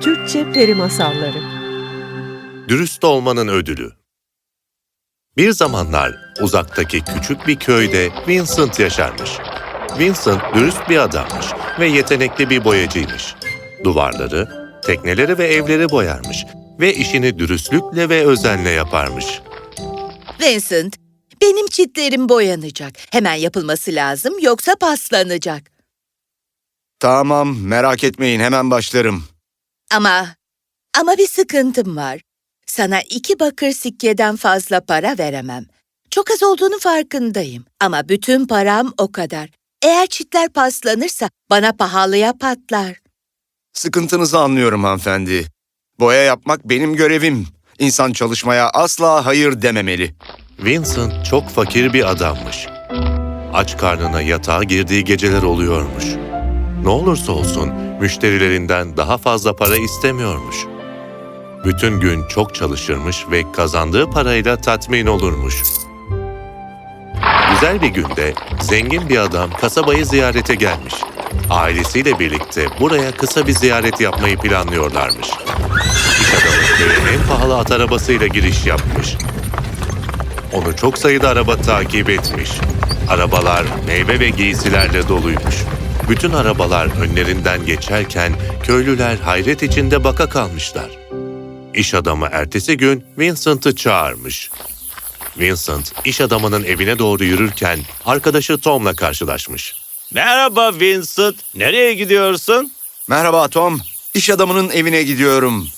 Türkçe Peri Masalları Dürüst olmanın ödülü. Bir zamanlar uzaktaki küçük bir köyde Vincent yaşarmış. Vincent dürüst bir adammış ve yetenekli bir boyacıymış. Duvarları, tekneleri ve evleri boyarmış ve işini dürüstlükle ve özenle yaparmış. Vincent, benim çitlerim boyanacak. Hemen yapılması lazım yoksa paslanacak. Tamam, merak etmeyin hemen başlarım. Ama, ama bir sıkıntım var. Sana iki bakır sikkeden fazla para veremem. Çok az olduğunu farkındayım ama bütün param o kadar. Eğer çitler paslanırsa bana pahalıya patlar. Sıkıntınızı anlıyorum hanımefendi. Boya yapmak benim görevim. İnsan çalışmaya asla hayır dememeli. Vincent çok fakir bir adammış. Aç karnına yatağa girdiği geceler oluyormuş. Ne olursa olsun müşterilerinden daha fazla para istemiyormuş. Bütün gün çok çalışırmış ve kazandığı parayla tatmin olurmuş. Güzel bir günde zengin bir adam kasabayı ziyarete gelmiş. Ailesiyle birlikte buraya kısa bir ziyaret yapmayı planlıyorlarmış. İş adamı köye en pahalı at arabasıyla giriş yapmış. Onu çok sayıda araba takip etmiş. Arabalar meyve ve giysilerle doluymuş. Bütün arabalar önlerinden geçerken köylüler hayret içinde baka kalmışlar. İş adamı ertesi gün Vincent'ı çağırmış. Vincent, iş adamının evine doğru yürürken arkadaşı Tom'la karşılaşmış. Merhaba Vincent. Nereye gidiyorsun? Merhaba Tom. İş adamının evine gidiyorum.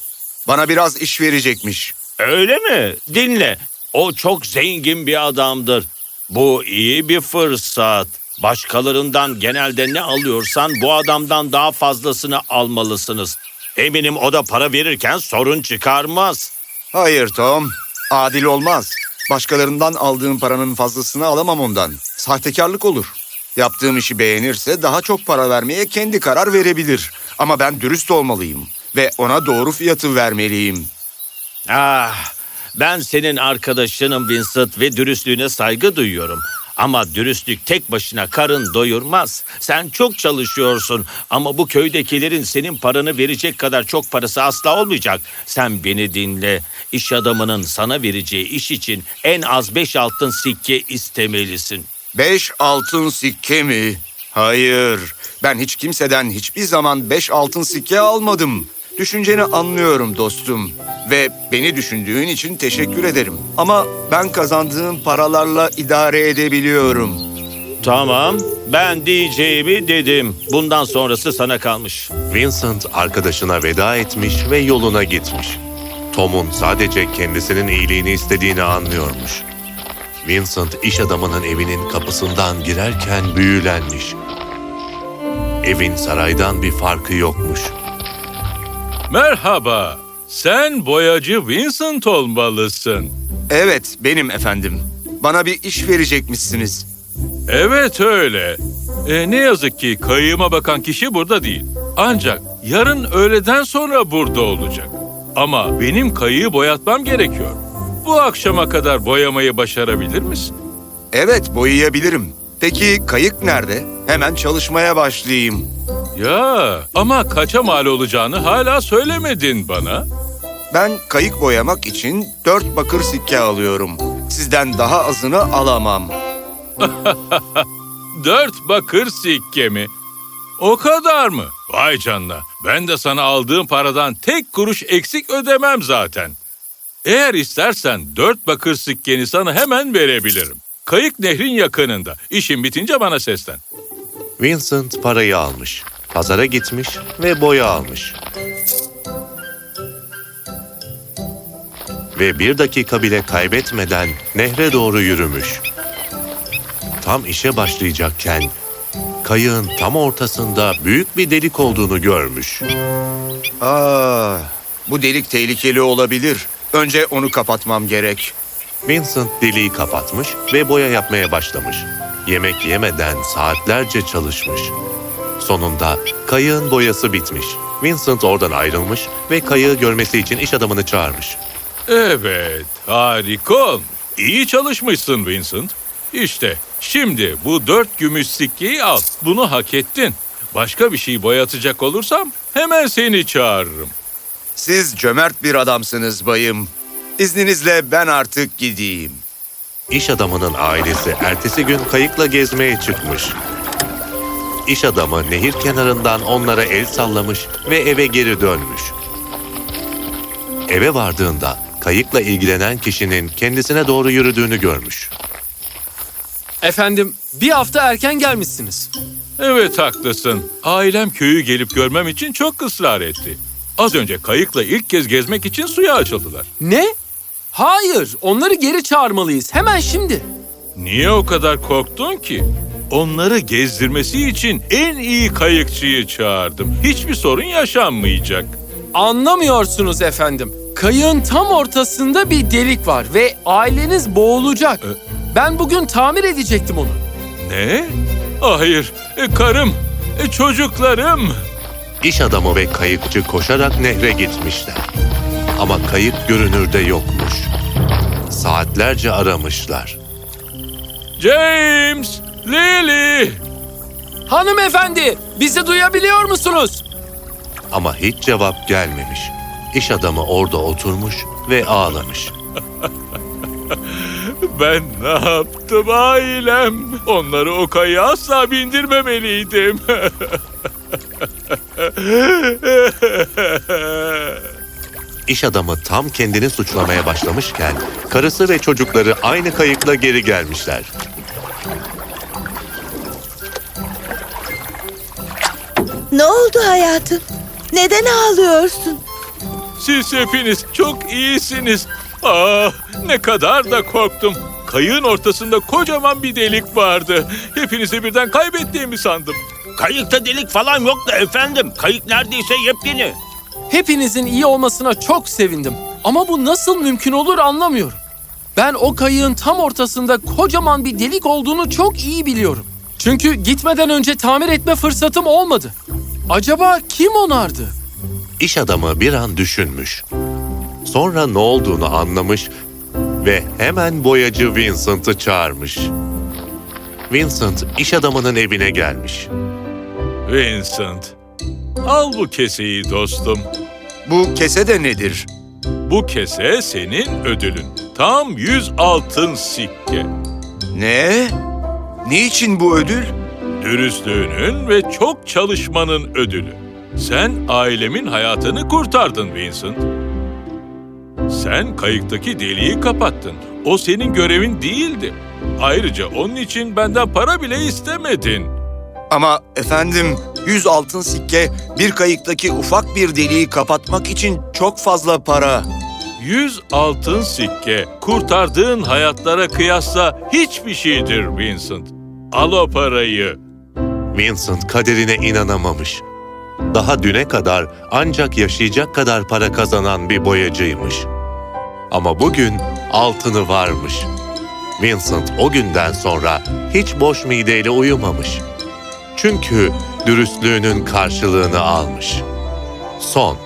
Bana biraz iş verecekmiş. Öyle mi? Dinle. O çok zengin bir adamdır. Bu iyi bir fırsat. Başkalarından genelde ne alıyorsan bu adamdan daha fazlasını almalısınız. Eminim o da para verirken sorun çıkarmaz. Hayır Tom, adil olmaz. Başkalarından aldığım paranın fazlasını alamam ondan. Sahtekarlık olur. Yaptığım işi beğenirse daha çok para vermeye kendi karar verebilir. Ama ben dürüst olmalıyım ve ona doğru fiyatı vermeliyim. Ah, ben senin arkadaşınım Vincent ve dürüstlüğüne saygı duyuyorum. Ama dürüstlük tek başına karın doyurmaz. Sen çok çalışıyorsun ama bu köydekilerin senin paranı verecek kadar çok parası asla olmayacak. Sen beni dinle. İş adamının sana vereceği iş için en az beş altın sikke istemelisin. Beş altın sikke mi? Hayır, ben hiç kimseden hiçbir zaman beş altın sikke almadım. Düşünceni anlıyorum dostum ve beni düşündüğün için teşekkür ederim. Ama ben kazandığım paralarla idare edebiliyorum. Tamam, ben diyeceğimi dedim. Bundan sonrası sana kalmış. Vincent arkadaşına veda etmiş ve yoluna gitmiş. Tom'un sadece kendisinin iyiliğini istediğini anlıyormuş. Vincent iş adamının evinin kapısından girerken büyülenmiş. Evin saraydan bir farkı yokmuş. Merhaba. Sen boyacı Vincent olmalısın. Evet, benim efendim. Bana bir iş verecekmişsiniz. Evet öyle. E, ne yazık ki kayığıma bakan kişi burada değil. Ancak yarın öğleden sonra burada olacak. Ama benim kayığı boyatmam gerekiyor. Bu akşama kadar boyamayı başarabilir misin? Evet, boyayabilirim. Peki kayık nerede? Hemen çalışmaya başlayayım. Ya ama kaça mal olacağını hala söylemedin bana. Ben kayık boyamak için dört bakır sikke alıyorum. Sizden daha azını alamam. Dört bakır sikke mi? O kadar mı? Vay canına. Ben de sana aldığım paradan tek kuruş eksik ödemem zaten. Eğer istersen dört bakır sikkeni sana hemen verebilirim. Kayık nehrin yakınında. İşin bitince bana seslen. Vincent parayı almış. Pazara gitmiş ve boya almış. Ve bir dakika bile kaybetmeden nehre doğru yürümüş. Tam işe başlayacakken kayığın tam ortasında büyük bir delik olduğunu görmüş. Aa, bu delik tehlikeli olabilir. Önce onu kapatmam gerek. Vincent deliği kapatmış ve boya yapmaya başlamış. Yemek yemeden saatlerce çalışmış. Sonunda kayığın boyası bitmiş. Vincent oradan ayrılmış ve kayığı görmesi için iş adamını çağırmış. Evet, harika. İyi çalışmışsın Vincent. İşte şimdi bu dört gümüş sikkeyi al. Bunu hak ettin. Başka bir şey boyatacak olursam hemen seni çağırırım. Siz cömert bir adamsınız bayım. İzninizle ben artık gideyim. İş adamının ailesi ertesi gün kayıkla gezmeye çıkmış. İş adamı nehir kenarından onlara el sallamış ve eve geri dönmüş. Eve vardığında kayıkla ilgilenen kişinin kendisine doğru yürüdüğünü görmüş. Efendim, bir hafta erken gelmişsiniz. Evet haklısın. Ailem köyü gelip görmem için çok ısrar etti. Az önce kayıkla ilk kez gezmek için suya açıldılar. Ne? Hayır, onları geri çağırmalıyız. Hemen şimdi. Niye o kadar korktun ki? Onları gezdirmesi için en iyi kayıkçıyı çağırdım. Hiçbir sorun yaşanmayacak. Anlamıyorsunuz efendim. Kayığın tam ortasında bir delik var ve aileniz boğulacak. Ben bugün tamir edecektim onu. Ne? Hayır, e, karım, e, çocuklarım. İş adamı ve kayıkçı koşarak nehre gitmişler. Ama kayık görünürde yokmuş. Saatlerce aramışlar. James. Hanımefendi, bizi duyabiliyor musunuz? Ama hiç cevap gelmemiş. İş adamı orada oturmuş ve ağlamış. Ben ne yaptım ailem? Onları o kayığa asla bindirmemeliydim. İş adamı tam kendini suçlamaya başlamışken karısı ve çocukları aynı kayıkla geri gelmişler. Ne oldu hayatım? Neden ağlıyorsun? Siz hepiniz çok iyisiniz. Ah, ne kadar da korktum. Kayığın ortasında kocaman bir delik vardı. Hepinizi birden kaybettiğimi sandım. Kayıkta delik falan yoktu efendim. Kayık neredeyse yepyeni. Hepinizin iyi olmasına çok sevindim. Ama bu nasıl mümkün olur anlamıyorum. Ben o kayığın tam ortasında kocaman bir delik olduğunu çok iyi biliyorum. Çünkü gitmeden önce tamir etme fırsatım olmadı. Acaba kim onardı? İş adamı bir an düşünmüş. Sonra ne olduğunu anlamış ve hemen boyacı Vincent'ı çağırmış. Vincent iş adamının evine gelmiş. Vincent, al bu keseyi dostum. Bu kese de nedir? Bu kese senin ödülün. Tam 100 altın sikke. Ne? Niçin bu ödül? Dürüstlüğünün ve çok çalışmanın ödülü. Sen ailemin hayatını kurtardın Vincent. Sen kayıktaki deliği kapattın. O senin görevin değildi. Ayrıca onun için benden para bile istemedin. Ama efendim 100 altın sikke bir kayıktaki ufak bir deliği kapatmak için çok fazla para. 100 altın sikke kurtardığın hayatlara kıyasla hiçbir şeydir Vincent. Al o parayı. Vincent kaderine inanamamış. Daha düne kadar ancak yaşayacak kadar para kazanan bir boyacıymış. Ama bugün altını varmış. Vincent o günden sonra hiç boş mideyle uyumamış. Çünkü dürüstlüğünün karşılığını almış. Son